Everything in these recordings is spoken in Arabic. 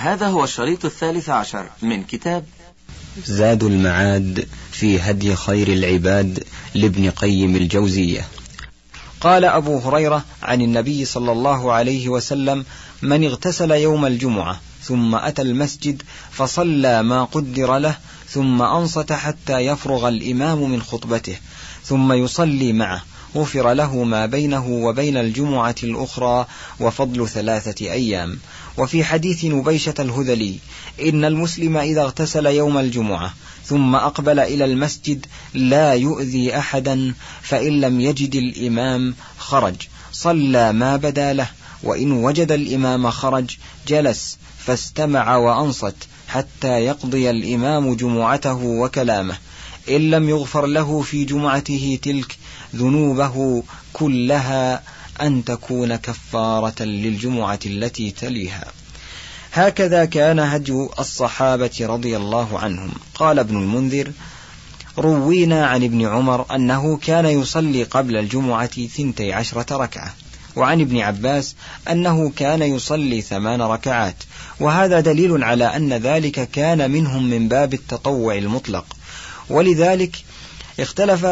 هذا هو الشريط الثالث عشر من كتاب زاد المعاد في هدي خير العباد لابن قيم الجوزية. قال أبو هريرة عن النبي صلى الله عليه وسلم من اغتسل يوم الجمعة ثم أتى المسجد فصلى ما قدر له ثم أنصت حتى يفرغ الإمام من خطبته ثم يصلي معه غفر له ما بينه وبين الجمعة الأخرى وفضل ثلاثة أيام. وفي حديث نبيشة الهذلي إن المسلم إذا اغتسل يوم الجمعة ثم أقبل إلى المسجد لا يؤذي أحدا فإن لم يجد الإمام خرج. صلى ما بدا له وإن وجد الإمام خرج جلس فاستمع وأنصت حتى يقضي الإمام جمعته وكلامه. إن لم يغفر له في جمعته تلك ذنوبه كلها أن تكون كفارة للجمعة التي تليها. هكذا كان هدي الصحابة رضي الله عنهم. قال ابن المنذر روينا عن ابن عمر أنه كان يصلي قبل الجمعة ثنتي عشرة ركعة وعن ابن عباس أنه كان يصلي ثمان ركعات. وهذا دليل على أن ذلك كان منهم من باب التطوع المطلق. ولذلك اختلف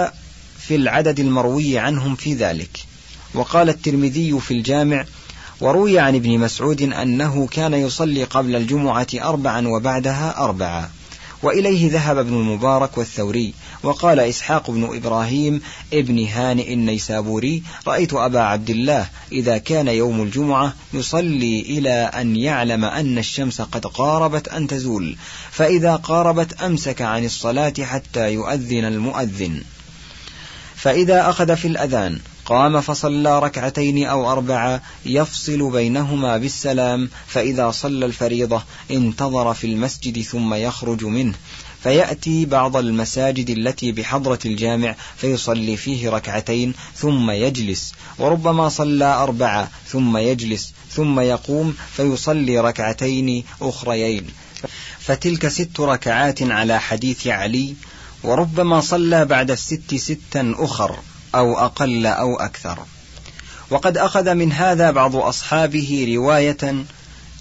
في العدد المروي عنهم في ذلك. وقال الترمذي في الجامع وروي عن ابن مسعود أنه كان يصلي قبل الجمعة أربعا وبعدها أربعا. وإليه ذهب ابن المبارك والثوري. وقال إسحاق بن إبراهيم ابن هانئ النيسابوري رأيت أبا عبد الله إذا كان يوم الجمعة يصلي إلى أن يعلم أن الشمس قد قاربت أن تزول فإذا قاربت أمسك عن الصلاة حتى يؤذن المؤذن. فإذا أخذ في الأذان قام فصلى ركعتين أو أربعة يفصل بينهما بالسلام فإذا صلى الفريضة انتظر في المسجد ثم يخرج منه. فيأتي بعض المساجد التي بحضرة الجامع فيصلي فيه ركعتين ثم يجلس. وربما صلى أربعة ثم يجلس ثم يقوم فيصلي ركعتين أخريين. فتلك ست ركعات على حديث علي وربما صلى بعد الست ستا أخر أو أقل أو أكثر. وقد أخذ من هذا بعض أصحابه رواية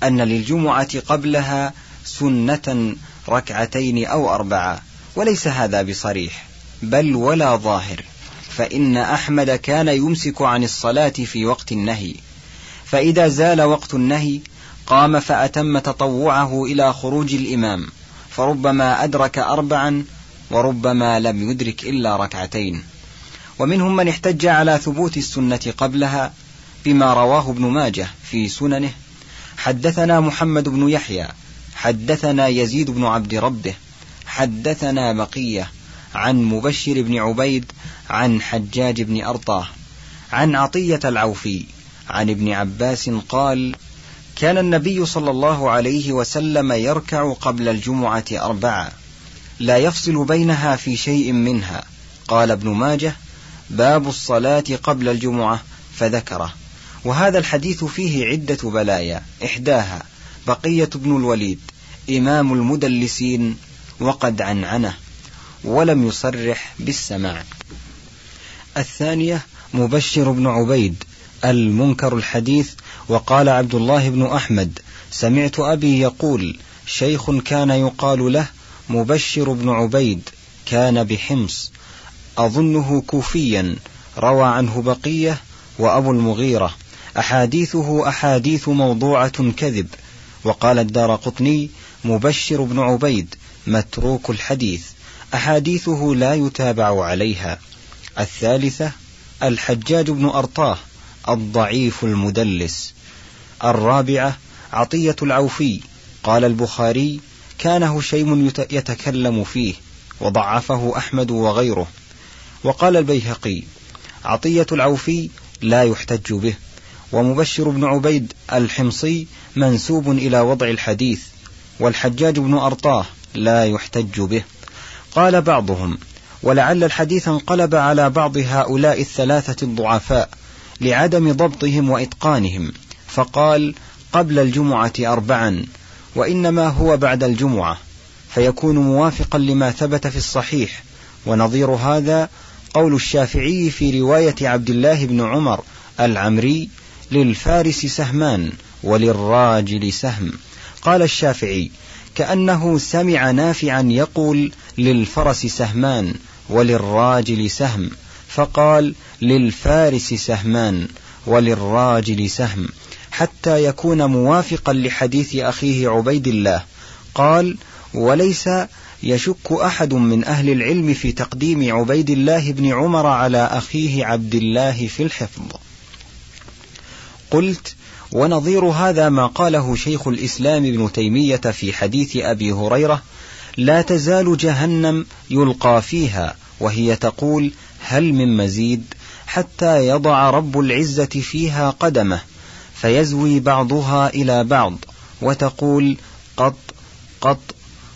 أن للجمعة قبلها سنة ركعتين أو أربعة وليس هذا بصريح بل ولا ظاهر فإن أحمد كان يمسك عن الصلاة في وقت النهي. فإذا زال وقت النهي قام فأتم تطوعه إلى خروج الإمام فربما أدرك أربعا وربما لم يدرك إلا ركعتين. ومنهم من احتج على ثبوت السنة قبلها بما رواه ابن ماجه في سننه. حدثنا محمد بن يحيى حدثنا يزيد بن عبد ربه حدثنا بقية عن مبشر بن عبيد عن حجاج بن أرطاه. عن عطية العوفي عن ابن عباس قال كان النبي صلى الله عليه وسلم يركع قبل الجمعة أربعة لا يفصل بينها في شيء منها. قال ابن ماجه باب الصلاة قبل الجمعة فذكره. وهذا الحديث فيه عدة بلايا. إحداها بقية بن الوليد إمام المدلسين وقد عنعنه ولم يصرح بالسماع. الثانية مبشر بن عبيد المنكر الحديث وقال عبد الله بن أحمد سمعت أبي يقول شيخ كان يقال له مبشر بن عبيد كان بحمص أظنه كوفيا روى عنه بقية وأبو المغيرة. أحاديثه أحاديث موضوعة كذب. وقال الدار قطني مبشر بن عبيد متروك الحديث. أحاديثه لا يتابع عليها. الثالثة الحجاج بن أرطاه الضعيف المدلس. الرابعة عطية العوفي قال البخاري كان هشيم يتكلم فيه وضعفه أحمد وغيره. وقال البيهقي عطية العوفي لا يحتج به ومبشر بن عبيد الحمصي منسوب إلى وضع الحديث والحجاج بن أرطاه لا يحتج به. قال بعضهم ولعل الحديث انقلب على بعض هؤلاء الثلاثة الضعفاء لعدم ضبطهم وإتقانهم فقال قبل الجمعة أربعا وإنما هو بعد الجمعة فيكون موافقا لما ثبت في الصحيح. ونظير هذا قول الشافعي في رواية عبد الله بن عمر العمري للفارس سهمان وللراجل سهم. قال الشافعي كأنه سمع نافعا يقول للفرس سهمان وللراجل سهم فقال للفارس سهمان وللراجل سهم. حتى يكون موافقا لحديث أخيه عبيد الله. قال وليس يشك أحد من أهل العلم في تقديم عبيد الله بن عمر على أخيه عبد الله في الحفظ. قلت ونظير هذا ما قاله شيخ الإسلام ابن تيمية في حديث أبي هريرة لا تزال جهنم يلقى فيها وهي تقول هل من مزيد حتى يضع رب العزة فيها قدمه؟ فيزوي بعضها إلى بعض وتقول قط قط.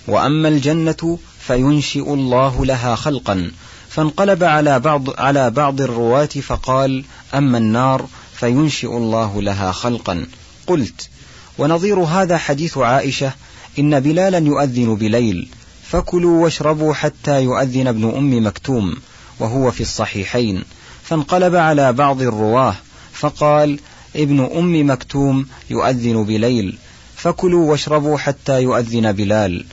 وأما الجنة فينشئ الله لها خلقا. فانقلب على بعض على بعض الرواة فقال أما النار فينشئ الله لها خلقا. قلت ونظير هذا حديث عائشة إن بلالا يؤذن بليل فكلوا واشربوا حتى يؤذن ابن أم مكتوم وهو في الصحيحين. فانقلب على بعض الرواة فقال ابن أم مكتوم يؤذن بليل فكلوا واشربوا حتى يؤذن بلال.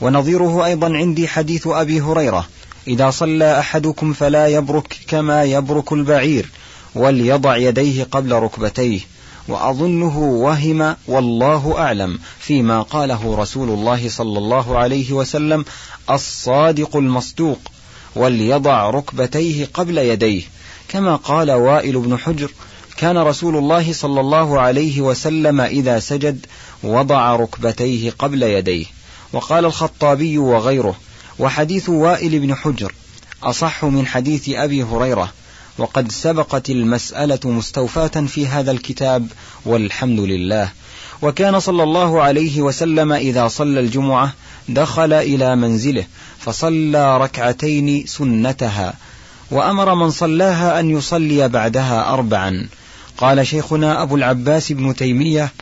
ونظيره أيضا عندي حديث أبي هريرة إذا صلى أحدكم فلا يبرك كما يبرك البعير وليضع يديه قبل ركبتيه. وأظنه وهم والله أعلم فيما قاله رسول الله صلى الله عليه وسلم الصادق المصدوق وليضع ركبتيه قبل يديه كما قال وائل بن حجر كان رسول الله صلى الله عليه وسلم إذا سجد وضع ركبتيه قبل يديه. وقال الخطابي وغيره وحديث وائل بن حجر أصح من حديث أبي هريرة وقد سبقت المسألة مستوفاة في هذا الكتاب والحمد لله. وكان صلى الله عليه وسلم إذا صلى الجمعة دخل إلى منزله فصلى ركعتين سنتها وأمر من صلاها أن يصلي بعدها أربعا. قال شيخنا أبو العباس بن تيمية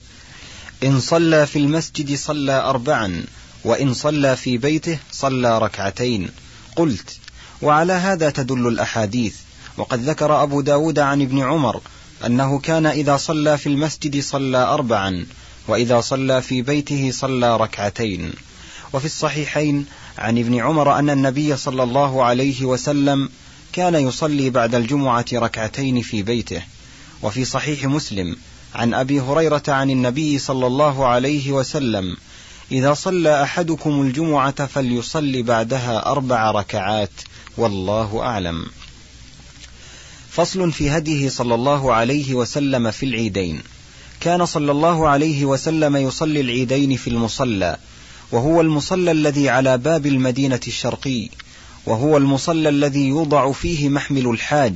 إن صلى في المسجد صلى أربعا وإن صلى في بيته صلى ركعتين. قلت وعلى هذا تدل الأحاديث. وقد ذكر أبو داود عن ابن عمر أنه كان إذا صلى في المسجد صلى أربعا وإذا صلى في بيته صلى ركعتين. وفي الصحيحين عن ابن عمر أن النبي صلى الله عليه وسلم كان يصلي بعد الجمعة ركعتين في بيته. وفي صحيح مسلم عن أبي هريرة عن النبي صلى الله عليه وسلم إذا صلى أحدكم الجمعة فليصلي بعدها أربع ركعات والله أعلم. فصل في هديه صلى الله عليه وسلم في العيدين. كان صلى الله عليه وسلم يصلي العيدين في المصلى وهو المصلى الذي على باب المدينة الشرقي وهو المصلى الذي يوضع فيه محمل الحاج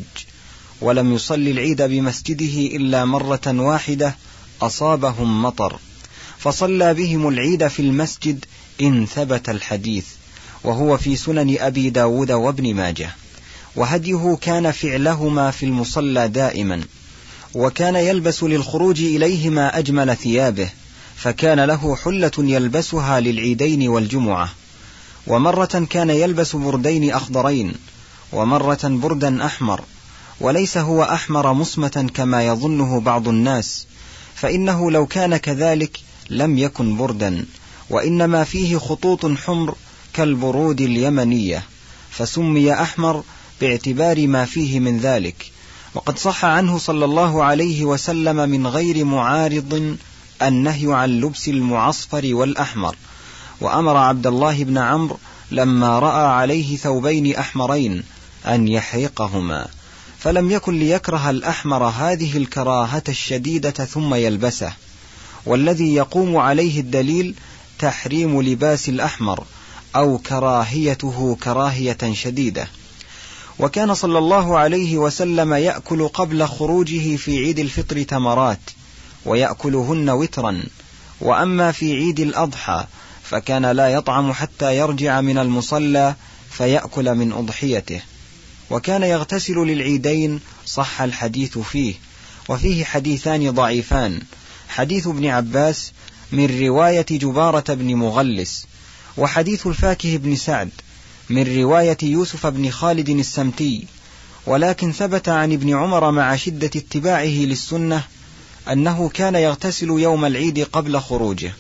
ولم يصلي العيد بمسجده إلا مرة واحدة أصابهم مطر فصلى بهم العيد في المسجد إن ثبت الحديث وهو في سنن أبي داود وابن ماجه وهديه كان فعلهما في المصلى دائما وكان يلبس للخروج إليهما أجمل ثيابه فكان له حلة يلبسها للعيدين والجمعة ومرة كان يلبس بردين أخضرين ومرة بردا أحمر وليس هو أحمر مصمة كما يظنه بعض الناس فإنه لو كان كذلك لم يكن بردا وإنما فيه خطوط حمر كالبرود اليمنية فسمي أحمر باعتبار ما فيه من ذلك وقد صح عنه صلى الله عليه وسلم من غير معارض النهي عن لبس المعصفر والأحمر وأمر عبد الله بن عمرو لما رأى عليه ثوبين أحمرين أن يحرقهما فلم يكن ليكره الأحمر هذه الكراهة الشديدة ثم يلبسه. والذي يقوم عليه الدليل تحريم لباس الأحمر أو كراهيته كراهية شديدة. وكان صلى الله عليه وسلم يأكل قبل خروجه في عيد الفطر تمرات ويأكلهن وترا. وأما في عيد الأضحى فكان لا يطعم حتى يرجع من المصلى فيأكل من أضحيته. وكان يغتسل للعيدين صح الحديث فيه. وفيه حديثان ضعيفان. حديث ابن عباس من رواية جبارة بن مغلس. وحديث الفاكه بن سعد من رواية يوسف بن خالد السمتي. ولكن ثبت عن ابن عمر مع شدة اتباعه للسنة أنه كان يغتسل يوم العيد قبل خروجه.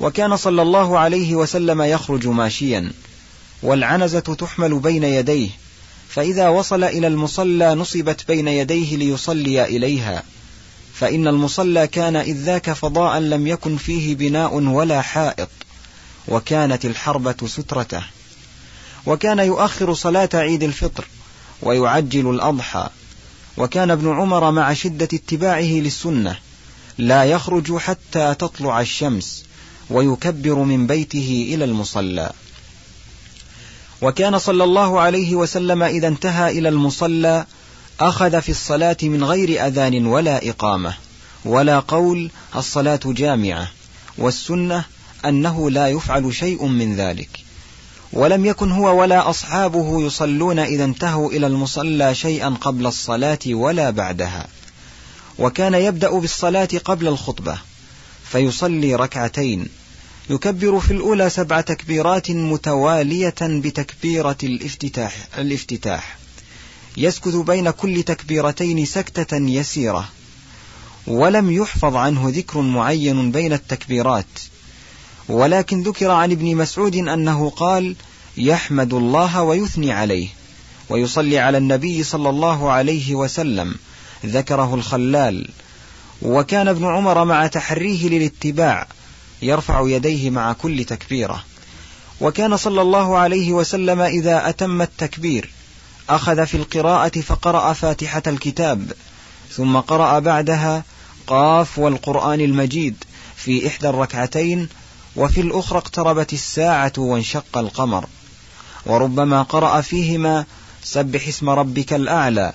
وكان صلى الله عليه وسلم يخرج ماشيا. والعنزة تحمل بين يديه. فإذا وصل إلى المصلى نصبت بين يديه ليصلي إليها. فإن المصلى كان إذ ذاك فضاء لم يكن فيه بناء ولا حائط وكانت الحربة سترته. وكان يؤخر صلاة عيد الفطر ويعجل الأضحى. وكان ابن عمر مع شدة اتباعه للسنة لا يخرج حتى تطلع الشمس ويكبر من بيته إلى المصلى. وكان صلى الله عليه وسلم إذا انتهى إلى المصلى أخذ في الصلاة من غير أذان ولا إقامة ولا قول الصلاة جامعة والسنة أنه لا يفعل شيء من ذلك. ولم يكن هو ولا أصحابه يصلون إذا انتهوا إلى المصلى شيئا قبل الصلاة ولا بعدها. وكان يبدأ بالصلاة قبل الخطبة فيصلي ركعتين يكبر في الأولى سبع تكبيرات متوالية بتكبيرة الافتتاح, الافتتاح. يسكت بين كل تكبيرتين سكتة يسيرة. ولم يحفظ عنه ذكر معين بين التكبيرات. ولكن ذكر عن ابن مسعود أنه قال يحمد الله ويثني عليه ويصلي على النبي صلى الله عليه وسلم ذكره الخلال. وكان ابن عمر مع تحريه للاتباع يرفع يديه مع كل تكبيرة. وكان صلى الله عليه وسلم إذا أتم التكبير أخذ في القراءة فقرأ فاتحة الكتاب ثم قرأ بعدها قاف والقرآن المجيد في إحدى الركعتين وفي الأخرى اقتربت الساعة وانشق القمر. وربما قرأ فيهما سبح اسم ربك الأعلى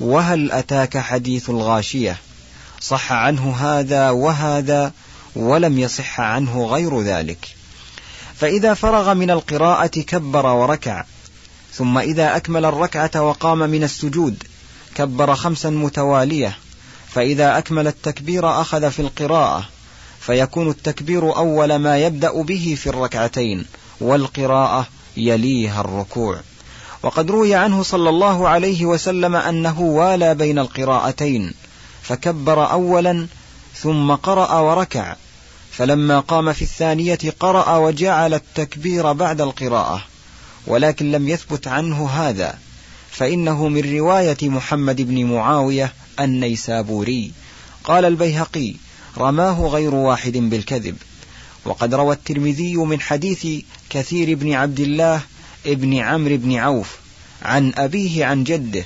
وهل أتاك حديث الغاشية؟ صح عنه هذا وهذا ولم يصح عنه غير ذلك. فإذا فرغ من القراءة كبر وركع ثم إذا أكمل الركعة وقام من السجود كبر خمسا متوالية. فإذا أكمل التكبير أخذ في القراءة. فيكون التكبير أول ما يبدأ به في الركعتين والقراءة يليها الركوع. وقد روي عنه صلى الله عليه وسلم أنه والى بين القراءتين فكبر أولا ثم قرأ وركع فلما قام في الثانية قرأ وجعل التكبير بعد القراءة ولكن لم يثبت عنه هذا فإنه من رواية محمد بن معاوية النيسابوري. قال البيهقي رماه غير واحد بالكذب. وقد روى الترمذي من حديث كثير بن عبد الله ابن عمرو بن عوف عن أبيه عن جده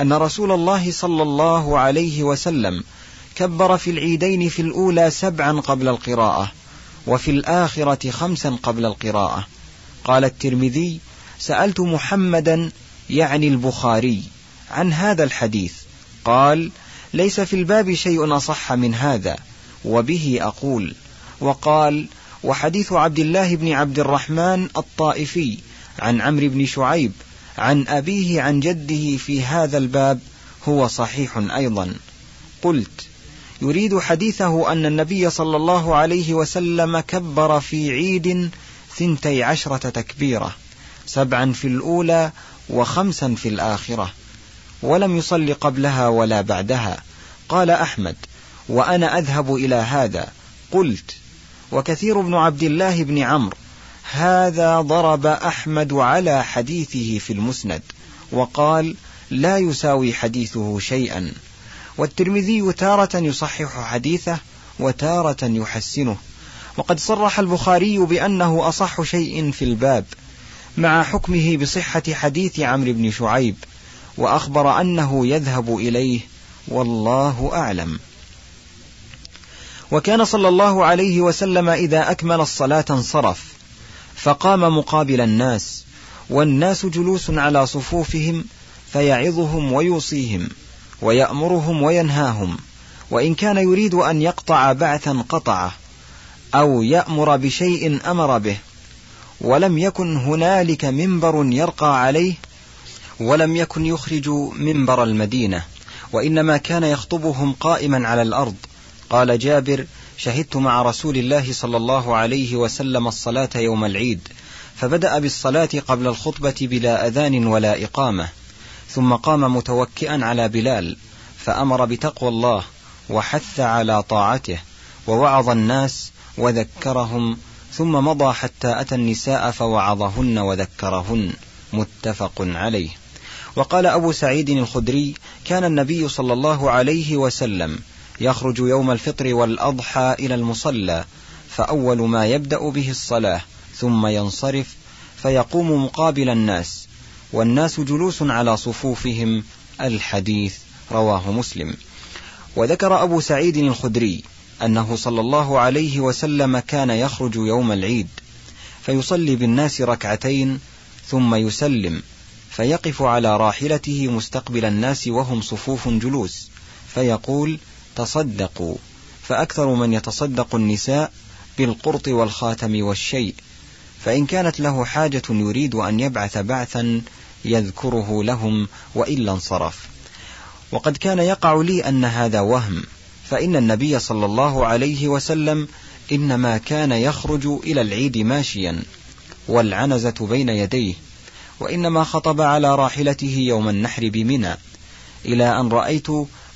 أن رسول الله صلى الله عليه وسلم كبر في العيدين في الأولى سبعا قبل القراءة وفي الآخرة خمسا قبل القراءة. قال الترمذي سألت محمدا يعني البخاري عن هذا الحديث. قال ليس في الباب شيء أصح من هذا وبه أقول. وقال وحديث عبد الله بن عبد الرحمن الطائفي عن عمرو بن شعيب عن أبيه عن جده في هذا الباب هو صحيح أيضا. قلت يريد حديثه أن النبي صلى الله عليه وسلم كبر في عيد ثنتي عشرة تكبيرة سبعا في الأولى وخمسا في الآخرة ولم يصل قبلها ولا بعدها. قال أحمد وأنا أذهب إلى هذا. قلت وكثير بن عبد الله بن عمرو هذا ضرب أحمد على حديثه في المسند وقال لا يساوي حديثه شيئا. والترمذي تارة يصحح حديثه وتارة يحسنه. وقد صرح البخاري بأنه أصح شيء في الباب مع حكمه بصحة حديث عمرو بن شعيب وأخبر أنه يذهب إليه والله أعلم. وكان صلى الله عليه وسلم إذا أكمل الصلاة انصرف فقام مقابل الناس والناس جلوس على صفوفهم فيعظهم ويوصيهم. ويأمرهم وينهاهم وإن كان يريد أن يقطع بعثا قطعه أو يأمر بشيء أمر به ولم يكن هنالك منبر يرقى عليه ولم يكن يخرج منبر المدينة وإنما كان يخطبهم قائما على الأرض. قال جابر شهدت مع رسول الله صلى الله عليه وسلم الصلاة يوم العيد فبدأ بالصلاة قبل الخطبة بلا أذان ولا إقامة. ثم قام متوكئا على بلال فأمر بتقوى الله وحث على طاعته ووعظ الناس وذكرهم ثم مضى حتى أتى النساء فوعظهن وذكرهن متفق عليه. وقال أبو سعيد الخدري كان النبي صلى الله عليه وسلم يخرج يوم الفطر والأضحى إلى المصلى فأول ما يبدأ به الصلاة ثم ينصرف فيقوم مقابل الناس والناس جلوس على صفوفهم الحديث رواه مسلم. وذكر أبو سعيد الخدري أنه صلى الله عليه وسلم كان يخرج يوم العيد فيصلي بالناس ركعتين ثم يسلم فيقف على راحلته مستقبل الناس وهم صفوف جلوس فيقول تصدقوا فأكثر من يتصدق النساء بالقرط والخاتم والشيء فإن كانت له حاجة يريد أن يبعث بعثا يذكره لهم وإلا انصرف. وقد كان يقع لي أن هذا وهم فإن النبي صلى الله عليه وسلم إنما كان يخرج إلى العيد ماشيا والعنزة بين يديه وإنما خطب على راحلته يوم النحر بمنى إلى أن رأيت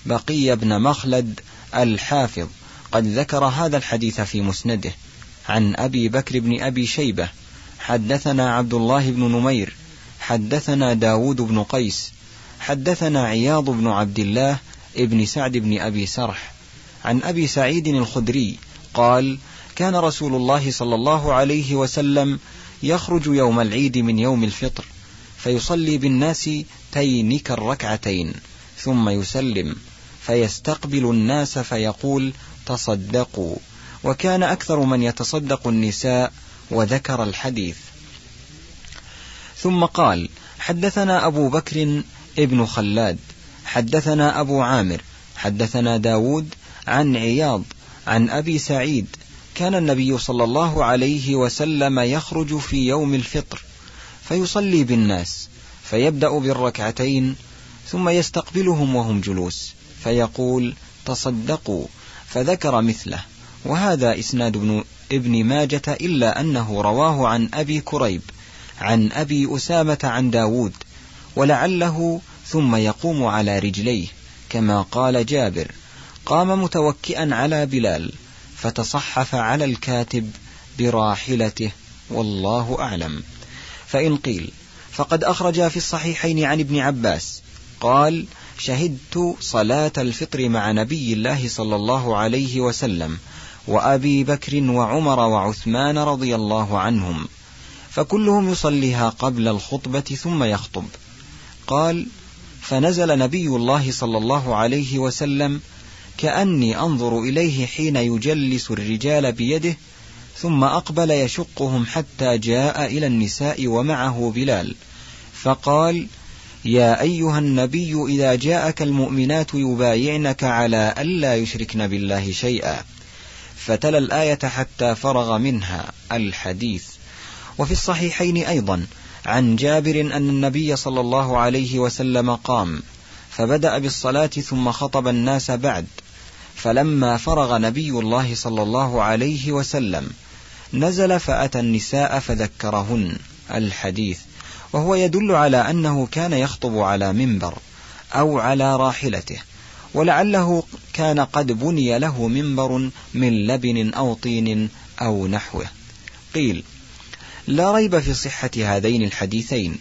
بقي بن مخلد الحافظ قد ذكر هذا الحديث في مسنده عن أبي بكر بن أبي شيبة حدثنا عبد الله بن نمير حدثنا داود بن قيس حدثنا عياض بن عبد الله ابن سعد بن أبي سرح عن أبي سعيد الخدري قال كان رسول الله صلى الله عليه وسلم يخرج يوم العيد من يوم الفطر فيصلي بالناس تينك الركعتين ثم يسلم فيستقبل الناس فيقول تصدقوا وكان أكثر من يتصدق النساء وذكر الحديث. ثم قال حدثنا أبو بكر ابن خلاد حدثنا أبو عامر حدثنا داود عن عياض عن أبي سعيد كان النبي صلى الله عليه وسلم يخرج في يوم الفطر فيصلي بالناس فيبدأ بالركعتين ثم يستقبلهم وهم جلوس فيقول تصدقوا فذكر مثله وهذا إسناد ابن, ابن ماجة إلا أنه رواه عن أبي كريب. عن أبي أسامة عن داود ولعله ثم يقوم على رجليه كما قال جابر قام متوكئا على بلال فتصحف على الكاتب براحلته والله أعلم. فإن قيل فقد أخرج في الصحيحين عن ابن عباس قال شهدت صلاة الفطر مع نبي الله صلى الله عليه وسلم وأبي بكر وعمر وعثمان رضي الله عنهم. فكلهم يصليها قبل الخطبة ثم يخطب. قال فنزل نبي الله صلى الله عليه وسلم كأني أنظر إليه حين يجلس الرجال بيده ثم أقبل يشقهم حتى جاء إلى النساء ومعه بلال. فقال يا أيها النبي إذا جاءك المؤمنات يبايعنك على ألا يشركن بالله شيئا. فتلا الآية حتى فرغ منها الحديث. وفي الصحيحين أيضا عن جابر أن النبي صلى الله عليه وسلم قام فبدأ بالصلاة ثم خطب الناس بعد فلما فرغ نبي الله صلى الله عليه وسلم نزل فأتى النساء فذكرهن الحديث وهو يدل على أنه كان يخطب على منبر أو على راحلته ولعله كان قد بني له منبر من لبن أو طين أو نحوه. قيل لا ريب في صحة هذين الحديثين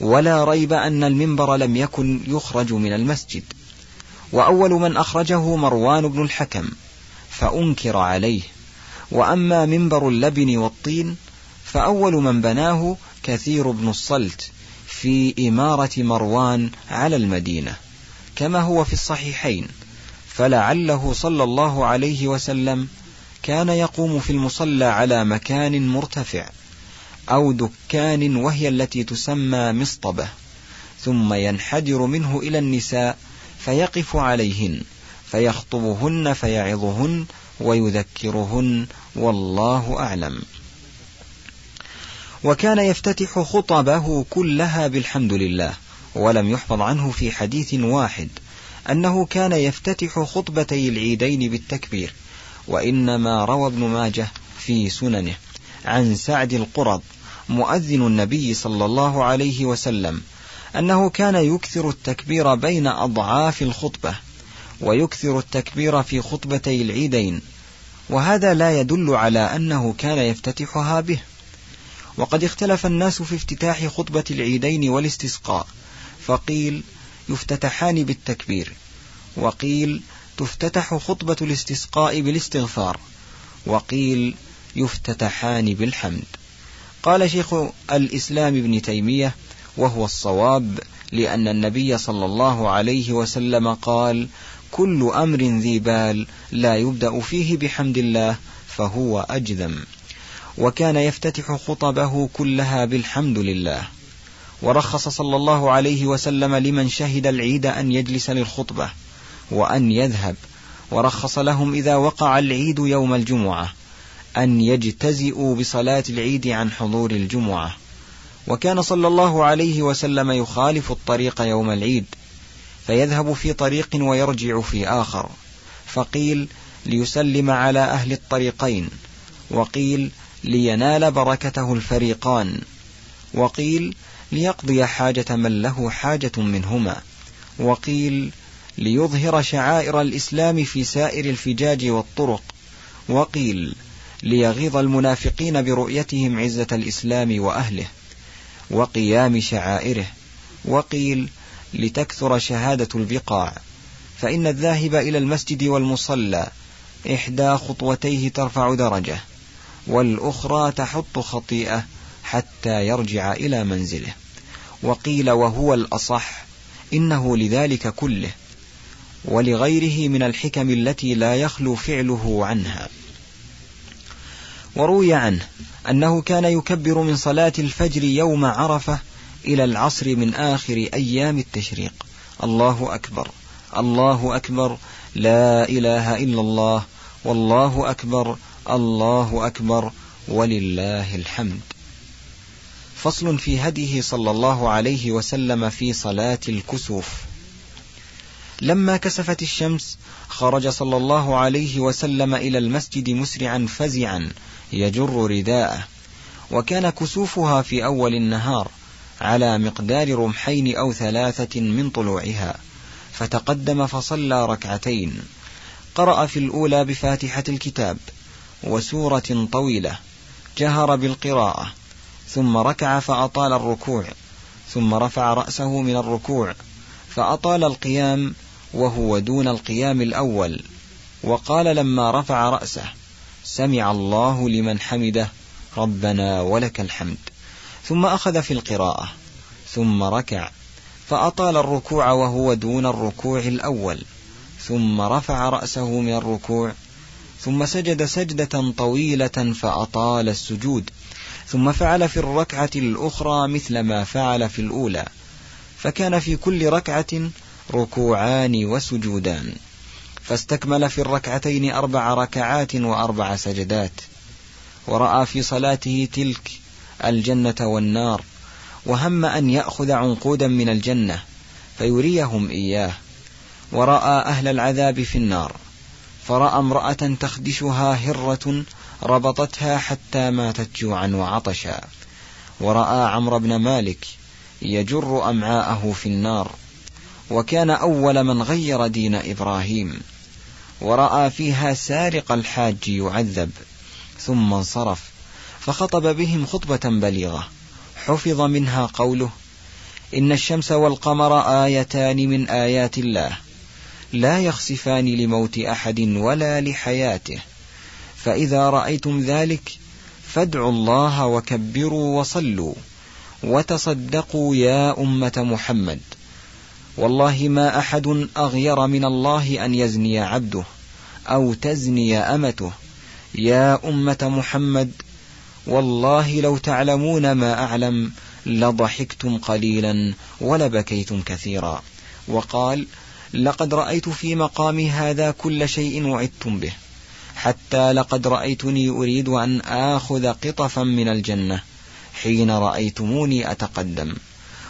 ولا ريب أن المنبر لم يكن يخرج من المسجد. وأول من أخرجه مروان بن الحكم فأنكر عليه. وأما منبر اللبن والطين فأول من بناه كثير بن الصلت في إمارة مروان على المدينة كما هو في الصحيحين. فلعله صلى الله عليه وسلم كان يقوم في المصلى على مكان مرتفع. أو دكان وهي التي تسمى مصطبة ثم ينحدر منه إلى النساء فيقف عليهن فيخطبهن فيعظهن ويذكرهن والله أعلم. وكان يفتتح خطبه كلها بالحمد لله ولم يحفظ عنه في حديث واحد أنه كان يفتتح خطبتي العيدين بالتكبير وإنما روى ابن ماجه في سننه عن سعد القرض مؤذن النبي صلى الله عليه وسلم أنه كان يكثر التكبير بين أضعاف الخطبة ويكثر التكبير في خطبتي العيدين وهذا لا يدل على أنه كان يفتتحها به. وقد اختلف الناس في افتتاح خطبة العيدين والاستسقاء فقيل يفتتحان بالتكبير وقيل تفتتح خطبة الاستسقاء بالاستغفار وقيل يفتتحان بالحمد. قال شيخ الإسلام ابن تيمية وهو الصواب لأن النبي صلى الله عليه وسلم قال كل أمر ذي بال لا يبدأ فيه بحمد الله فهو أجذم وكان يفتتح خطبه كلها بالحمد لله ورخص صلى الله عليه وسلم لمن شهد العيد أن يجلس للخطبة وأن يذهب ورخص لهم إذا وقع العيد يوم الجمعة أن يجتزئوا بصلاة العيد عن حضور الجمعة. وكان صلى الله عليه وسلم يخالف الطريق يوم العيد فيذهب في طريق ويرجع في آخر. فقيل ليسلم على أهل الطريقين. وقيل لينال بركته الفريقان. وقيل ليقضي حاجة من له حاجة منهما. وقيل ليظهر شعائر الإسلام في سائر الفجاج والطرق. وقيل ليغيظ المنافقين برؤيتهم عزة الإسلام وأهله وقيام شعائره وقيل لتكثر شهادة البقاع فإن الذاهب إلى المسجد والمصلى إحدى خطوتيه ترفع درجة والأخرى تحط خطيئة حتى يرجع إلى منزله. وقيل وهو الأصح إنه لذلك كله ولغيره من الحكم التي لا يخلو فعله عنها. وروي عنه أنه كان يكبر من صلاة الفجر يوم عرفة إلى العصر من آخر أيام التشريق. الله أكبر الله أكبر لا إله إلا الله والله أكبر الله أكبر ولله الحمد. فصل في هديه صلى الله عليه وسلم في صلاة الكسوف. لما كسفت الشمس خرج صلى الله عليه وسلم إلى المسجد مسرعا فزعا يجر رداءه وكان كسوفها في أول النهار على مقدار رمحين أو ثلاثة من طلوعها فتقدم فصلى ركعتين. قرأ في الأولى بفاتحة الكتاب وسورة طويلة جهر بالقراءة ثم ركع فأطال الركوع ثم رفع رأسه من الركوع فأطال القيام وهو دون القيام الأول وقال لما رفع رأسه سمع الله لمن حمده ربنا ولك الحمد. ثم أخذ في القراءة ثم ركع فأطال الركوع وهو دون الركوع الأول ثم رفع رأسه من الركوع ثم سجد سجدة طويلة فأطال السجود ثم فعل في الركعة الأخرى مثل ما فعل في الأولى فكان في كل ركعة ركوعان وسجودان. فاستكمل في الركعتين أربع ركعات وأربع سجدات ورأى في صلاته تلك الجنة والنار وهم أن يأخذ عنقودا من الجنة فيريهم إياه ورأى أهل العذاب في النار فرأى امرأة تخدشها هرة ربطتها حتى ماتت جوعا وعطشا ورأى عمرو بن مالك يجر أمعاءه في النار وكان أول من غير دين إبراهيم. ورأى فيها سارق الحاج يعذب ثم انصرف فخطب بهم خطبة بليغة حفظ منها قوله إن الشمس والقمر آيتان من آيات الله لا يخسفان لموت أحد ولا لحياته فإذا رأيتم ذلك فادعوا الله وكبروا وصلوا وتصدقوا يا أمة محمد. والله ما أحد أغير من الله أن يزني عبده أو تزني أمته. يا أمة محمد والله لو تعلمون ما أعلم لضحكتم قليلا ولبكيتم كثيرا. وقال لقد رأيت في مقامي هذا كل شيء وعدتم به حتى لقد رأيتني أريد أن آخذ قطفا من الجنة حين رأيتموني أتقدم.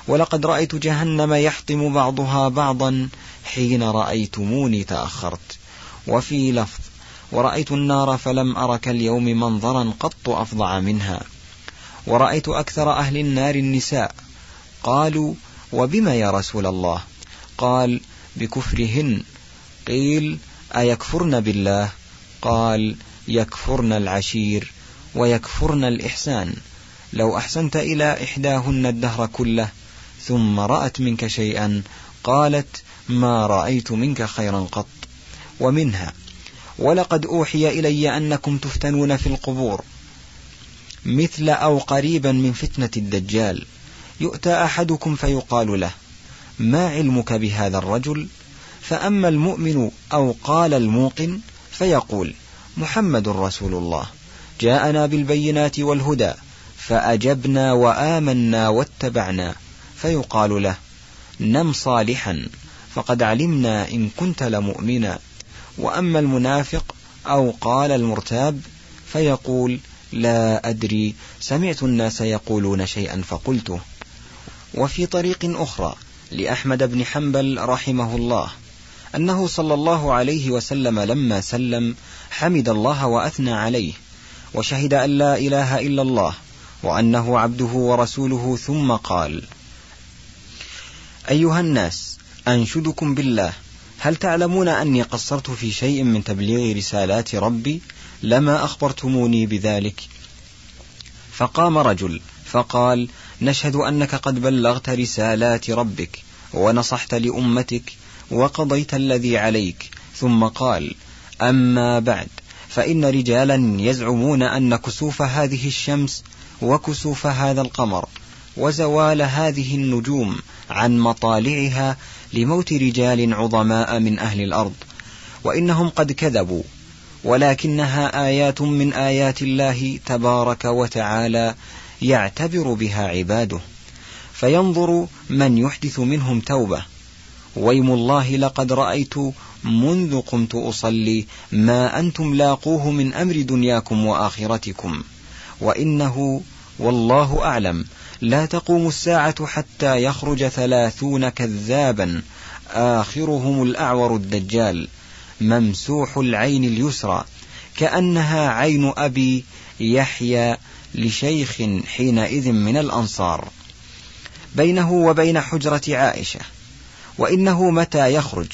ولقد رأيت جهنم يحطم بعضها بعضا حين رأيتموني تأخرت. وفي لفظ ورأيت النار فلم أرك اليوم منظرا قط أفظع منها. ورأيت أكثر أهل النار النساء. قالوا وبما يا رسول الله؟ قال بكفرهن. قيل أيكفرن بالله؟ قال يكفرن العشير ويكفرن الإحسان. لو أحسنت إلى إحداهن الدهر كله ثم رأت منك شيئا قالت ما رأيت منك خيرا قط ومنها ولقد أوحي إلي أنكم تفتنون في القبور مثل أو قريبا من فتنة الدجال يؤتى أحدكم فيقال له ما علمك بهذا الرجل؟ فأما المؤمن أو قال الموقن فيقول محمد رسول الله جاءنا بالبينات والهدى فأجبنا وآمنا واتبعنا فيقال له نم صالحا فقد علمنا إن كنت لمؤمنا. وأما المنافق أو قال المرتاب فيقول لا أدري سمعت الناس يقولون شيئا فقلته. وفي طريق أخرى لأحمد بن حنبل رحمه الله أنه صلى الله عليه وسلم لما سلم حمد الله وأثنى عليه وشهد أن لا إله إلا الله وأنه عبده ورسوله ثم قال أيها الناس أنشدكم بالله. هل تعلمون أني قصرت في شيء من تبليغ رسالات ربي؟ لما أخبرتموني بذلك؟ فقام رجل فقال نشهد أنك قد بلغت رسالات ربك ونصحت لأمتك وقضيت الذي عليك. ثم قال أما بعد فإن رجالا يزعمون أن كسوف هذه الشمس وكسوف هذا القمر. وزوال هذه النجوم عن مطالعها لموت رجال عظماء من أهل الأرض وإنهم قد كذبوا ولكنها آيات من آيات الله تبارك وتعالى يعتبر بها عباده. فينظر من يحدث منهم توبة ويم الله لقد رأيت منذ قمت أصلي ما أنتم لاقوه من أمر دنياكم وآخرتكم وإنه والله أعلم لا تقوم الساعة حتى يخرج ثلاثون كذابا. آخرهم الأعور الدجال. ممسوح العين اليسرى. كأنها عين أبي يحيى لشيخ حينئذ من الأنصار. بينه وبين حجرة عائشة. وإنه متى يخرج؟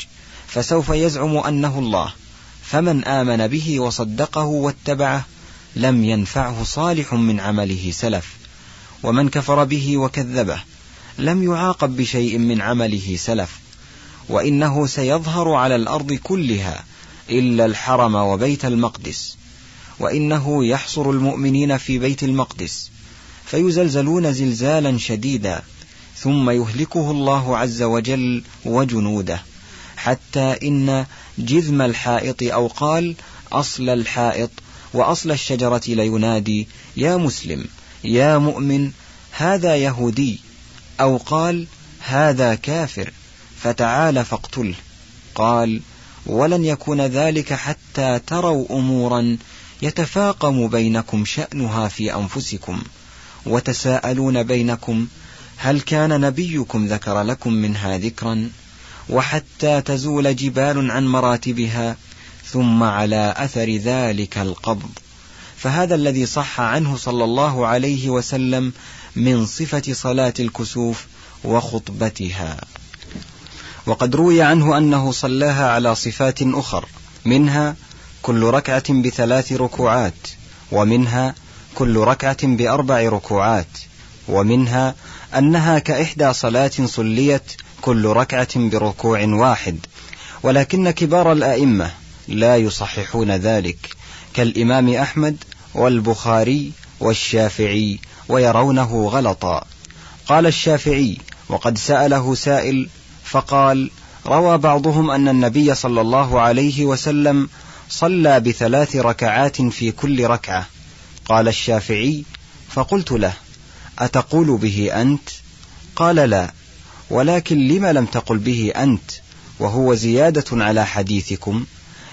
فسوف يزعم أنه الله. فمن آمن به وصدقه واتبعه لم ينفعه صالح من عمله سلف. ومن كفر به وكذبه لم يعاقب بشيء من عمله سلف وإنه سيظهر على الأرض كلها إلا الحرم وبيت المقدس وإنه يحصر المؤمنين في بيت المقدس فيزلزلون زلزالا شديدا ثم يهلكه الله عز وجل وجنوده حتى إن جذم الحائط أو قال أصل الحائط وأصل الشجرة لينادي يا مسلم يا مؤمن هذا يهودي أو قال هذا كافر فتعال فاقتله قال ولن يكون ذلك حتى تروا أمورا يتفاقم بينكم شأنها في أنفسكم وتساءلون بينكم هل كان نبيكم ذكر لكم منها ذكرا؟ وحتى تزول جبال عن مراتبها ثم على أثر ذلك القبض. فهذا الذي صح عنه صلى الله عليه وسلم من صفة صلاة الكسوف وخطبتها. وقد روي عنه أنه صلاها على صفات أخر منها كل ركعة بثلاث ركوعات ومنها كل ركعة بأربع ركوعات ومنها أنها كإحدى صلاة صليت كل ركعة بركوع واحد. ولكن كبار الآئمة لا يصححون ذلك. كالإمام أحمد والبخاري والشافعي ويرونه غلطا. قال الشافعي وقد سأله سائل فقال روى بعضهم أن النبي صلى الله عليه وسلم صلى بثلاث ركعات في كل ركعة. قال الشافعي فقلت له أتقول به أنت؟ قال لا ولكن لم لم تقل به أنت؟ وهو زيادة على حديثكم.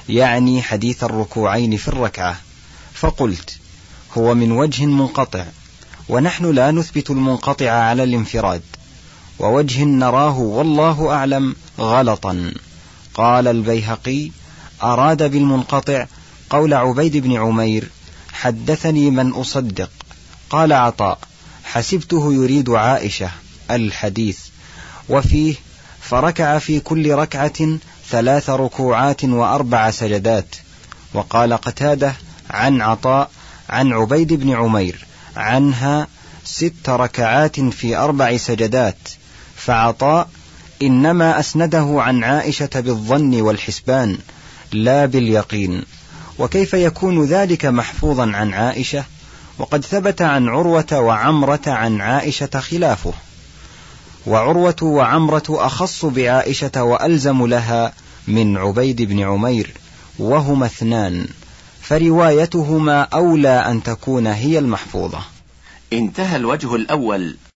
يعني حديث الركوعين في الركعة. فقلت هو من وجه منقطع ونحن لا نثبت المنقطع على الانفراد ووجه نراه والله أعلم غلطا. قال البيهقي أراد بالمنقطع قول عبيد بن عمير حدثني من أصدق. قال عطاء حسبته يريد عائشة الحديث وفيه فركع في كل ركعة ثلاث ركوعات وأربع سجدات. وقال قتادة عن عطاء عن عبيد بن عمير عنها ست ركعات في أربع سجدات. فعطاء إنما أسنده عن عائشة بالظن والحسبان لا باليقين. وكيف يكون ذلك محفوظا عن عائشة؟ وقد ثبت عن عروة وعمرة عن عائشة خلافه. وعروة وعمرة أخص بعائشة وألزم لها من عبيد بن عمير وهما اثنان فروايتهما أولى أن تكون هي المحفوظة. انتهى الوجه الأول.